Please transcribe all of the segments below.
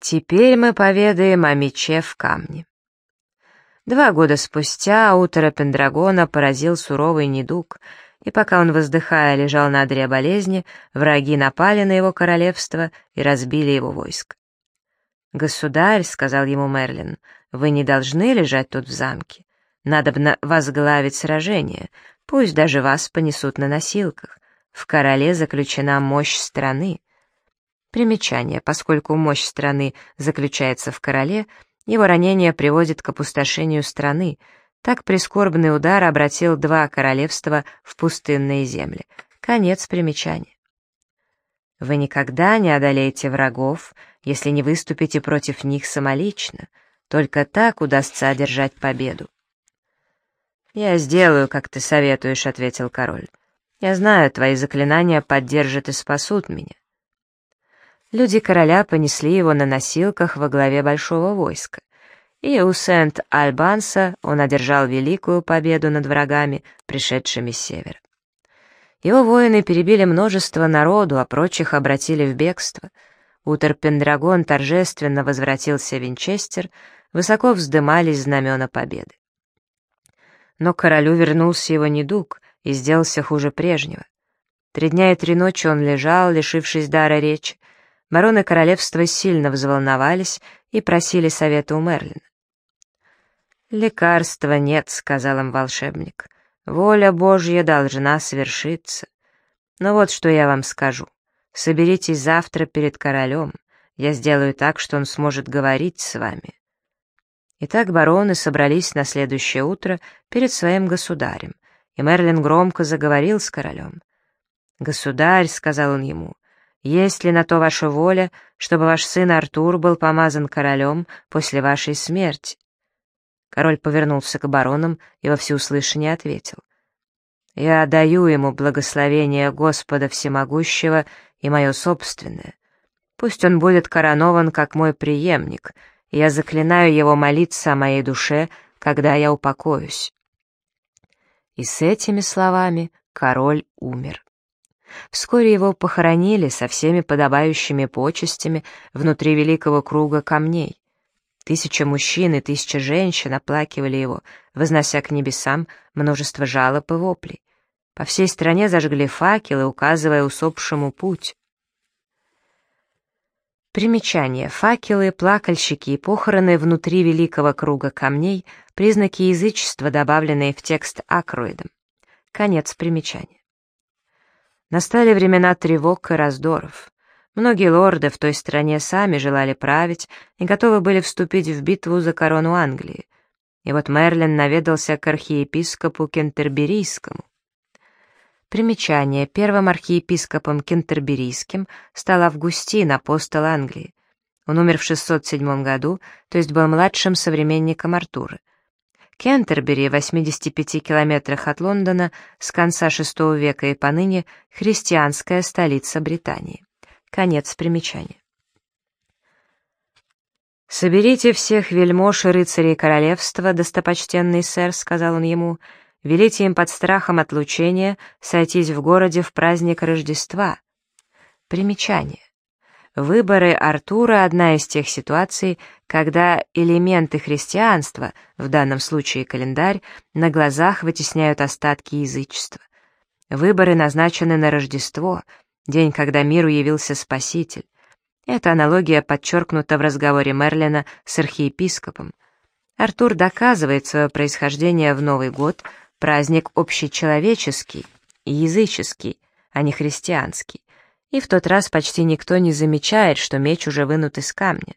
Теперь мы поведаем о мече в камне. Два года спустя утро Пендрагона поразил суровый недуг, и пока он, воздыхая, лежал на одре болезни, враги напали на его королевство и разбили его войско. «Государь», — сказал ему Мерлин, — «вы не должны лежать тут в замке. Надобно возглавить сражение, пусть даже вас понесут на носилках. В короле заключена мощь страны». Примечание, поскольку мощь страны заключается в короле, его ранение приводит к опустошению страны, так прискорбный удар обратил два королевства в пустынные земли. Конец примечания. Вы никогда не одолеете врагов, если не выступите против них самолично. Только так удастся одержать победу. «Я сделаю, как ты советуешь», — ответил король. «Я знаю, твои заклинания поддержат и спасут меня». Люди короля понесли его на носилках во главе большого войска и у Сент-Альбанса он одержал великую победу над врагами, пришедшими с севера. Его воины перебили множество народу, а прочих обратили в бегство. Утер Пендрагон торжественно возвратился в Винчестер, высоко вздымались знамена победы. Но королю вернулся его недуг и сделался хуже прежнего. Три дня и три ночи он лежал, лишившись дара речи. Бароны королевства сильно взволновались и просили совета у Мерлина. «Лекарства нет», — сказал им волшебник. «Воля Божья должна свершиться. Но вот что я вам скажу. Соберитесь завтра перед королем. Я сделаю так, что он сможет говорить с вами». Итак, бароны собрались на следующее утро перед своим государем, и Мерлин громко заговорил с королем. «Государь», — сказал он ему, — «есть ли на то ваша воля, чтобы ваш сын Артур был помазан королем после вашей смерти?» Король повернулся к баронам и во всеуслышание ответил. «Я даю ему благословение Господа Всемогущего и мое собственное. Пусть он будет коронован, как мой преемник, и я заклинаю его молиться о моей душе, когда я упокоюсь». И с этими словами король умер. Вскоре его похоронили со всеми подобающими почестями внутри великого круга камней. Тысяча мужчин и тысяча женщин оплакивали его, вознося к небесам множество жалоб и воплей. По всей стране зажгли факелы, указывая усопшему путь. Примечание. Факелы, плакальщики и похороны внутри великого круга камней — признаки язычества, добавленные в текст акроидом. Конец примечания. Настали времена тревог и раздоров. Многие лорды в той стране сами желали править и готовы были вступить в битву за корону Англии. И вот Мерлин наведался к архиепископу Кентерберийскому. Примечание. Первым архиепископом Кентерберийским стал Августин, апостол Англии. Он умер в 607 году, то есть был младшим современником Артура. Кентербери, в 85 километрах от Лондона, с конца VI века и поныне христианская столица Британии. Конец примечания. «Соберите всех вельмож и рыцарей королевства, достопочтенный сэр», — сказал он ему, — «велите им под страхом отлучения сойтись в городе в праздник Рождества». Примечание. Выборы Артура — одна из тех ситуаций, когда элементы христианства, в данном случае календарь, на глазах вытесняют остатки язычества. Выборы назначены на Рождество — день, когда миру явился Спаситель. Эта аналогия подчеркнута в разговоре Мерлина с архиепископом. Артур доказывает свое происхождение в Новый год, праздник общечеловеческий языческий, а не христианский. И в тот раз почти никто не замечает, что меч уже вынут из камня.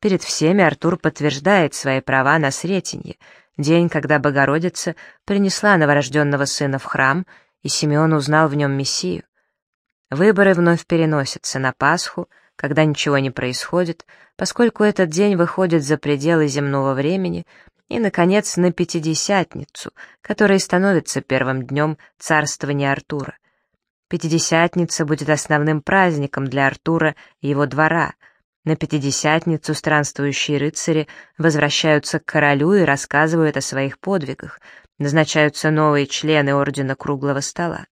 Перед всеми Артур подтверждает свои права на Сретенье, день, когда Богородица принесла новорожденного сына в храм, и Симеон узнал в нем Мессию. Выборы вновь переносятся на Пасху, когда ничего не происходит, поскольку этот день выходит за пределы земного времени, и, наконец, на Пятидесятницу, которая становится первым днем царствования Артура. Пятидесятница будет основным праздником для Артура и его двора. На Пятидесятницу странствующие рыцари возвращаются к королю и рассказывают о своих подвигах, назначаются новые члены Ордена Круглого Стола.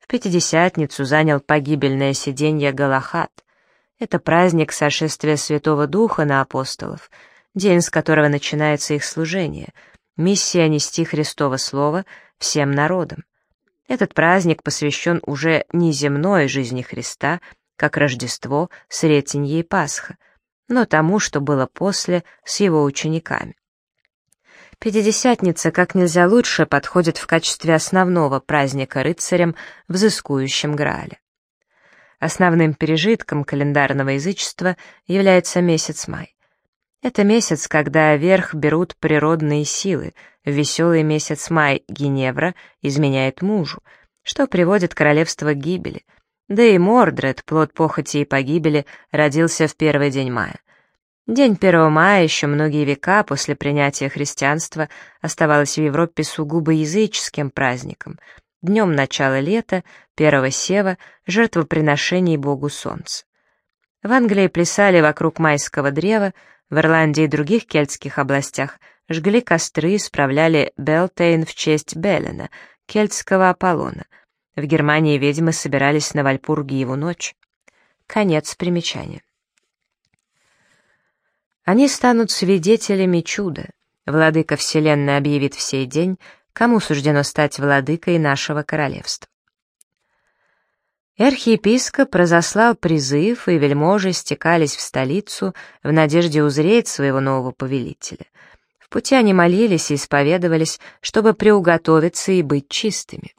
В Пятидесятницу занял погибельное сиденье Галахат. Это праздник сошествия Святого Духа на апостолов, день, с которого начинается их служение, миссия нести Христово Слово всем народам. Этот праздник посвящен уже не земной жизни Христа, как Рождество, Сретенье и Пасха, но тому, что было после с его учениками. Пятидесятница как нельзя лучше подходит в качестве основного праздника рыцарям, взыскующим Граале. Основным пережитком календарного язычества является месяц май. Это месяц, когда верх берут природные силы, веселый месяц май Геневра изменяет мужу, что приводит королевство к гибели, да и Мордред, плод похоти и погибели, родился в первый день мая. День 1 мая еще многие века после принятия христианства оставалось в Европе сугубо языческим праздником, днем начала лета, первого сева, жертвоприношений богу солнца. В Англии плясали вокруг майского древа, в Ирландии и других кельтских областях жгли костры и справляли Белтейн в честь Белена, кельтского Аполлона. В Германии ведьмы собирались на Вальпургиеву ночь. Конец примечания. Они станут свидетелями чуда. Владыка Вселенной объявит в сей день, кому суждено стать владыкой нашего королевства. Архиепископ разослал призыв, и вельможи стекались в столицу в надежде узреть своего нового повелителя. В пути они молились и исповедовались, чтобы приуготовиться и быть чистыми.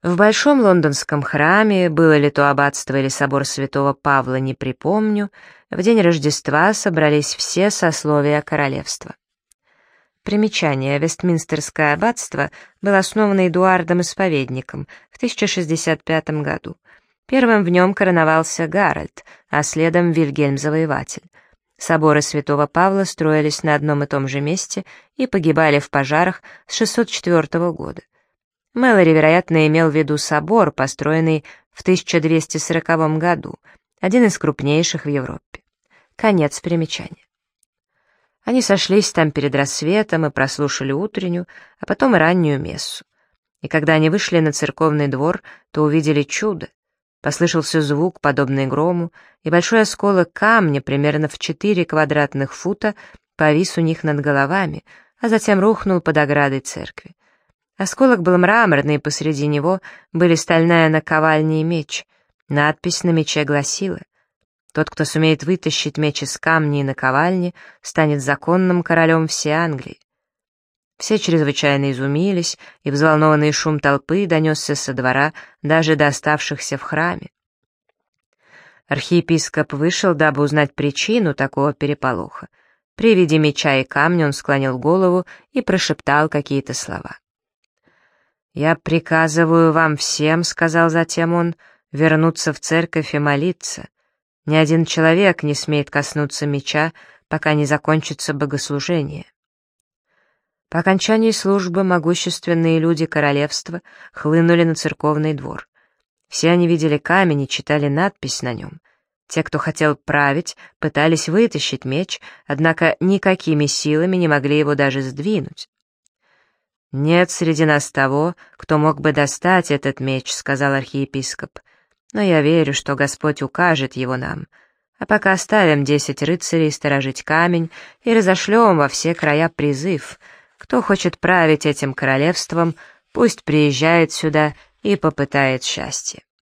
В Большом лондонском храме, было ли то аббатство или собор святого Павла, не припомню, в день Рождества собрались все сословия королевства. Примечание. Вестминстерское аббатство было основано Эдуардом Исповедником в 1065 году. Первым в нем короновался Гарольд, а следом Вильгельм Завоеватель. Соборы святого Павла строились на одном и том же месте и погибали в пожарах с 604 года. Мэлори, вероятно, имел в виду собор, построенный в 1240 году, один из крупнейших в Европе. Конец примечания. Они сошлись там перед рассветом и прослушали утреннюю, а потом и раннюю мессу. И когда они вышли на церковный двор, то увидели чудо. Послышался звук, подобный грому, и большой осколок камня примерно в четыре квадратных фута повис у них над головами, а затем рухнул под оградой церкви. Осколок был мраморный, и посреди него были стальная наковальня и меч. Надпись на мече гласила «Тот, кто сумеет вытащить меч из камня и наковальни, станет законным королем всей Англии». Все чрезвычайно изумились, и взволнованный шум толпы донесся со двора даже до оставшихся в храме. Архиепископ вышел, дабы узнать причину такого переполоха. При виде меча и камня он склонил голову и прошептал какие-то слова. «Я приказываю вам всем», — сказал затем он, — «вернуться в церковь и молиться. Ни один человек не смеет коснуться меча, пока не закончится богослужение». По окончании службы могущественные люди королевства хлынули на церковный двор. Все они видели камень и читали надпись на нем. Те, кто хотел править, пытались вытащить меч, однако никакими силами не могли его даже сдвинуть. «Нет среди нас того, кто мог бы достать этот меч», — сказал архиепископ. «Но я верю, что Господь укажет его нам. А пока оставим десять рыцарей сторожить камень и разошлем во все края призыв. Кто хочет править этим королевством, пусть приезжает сюда и попытает счастье».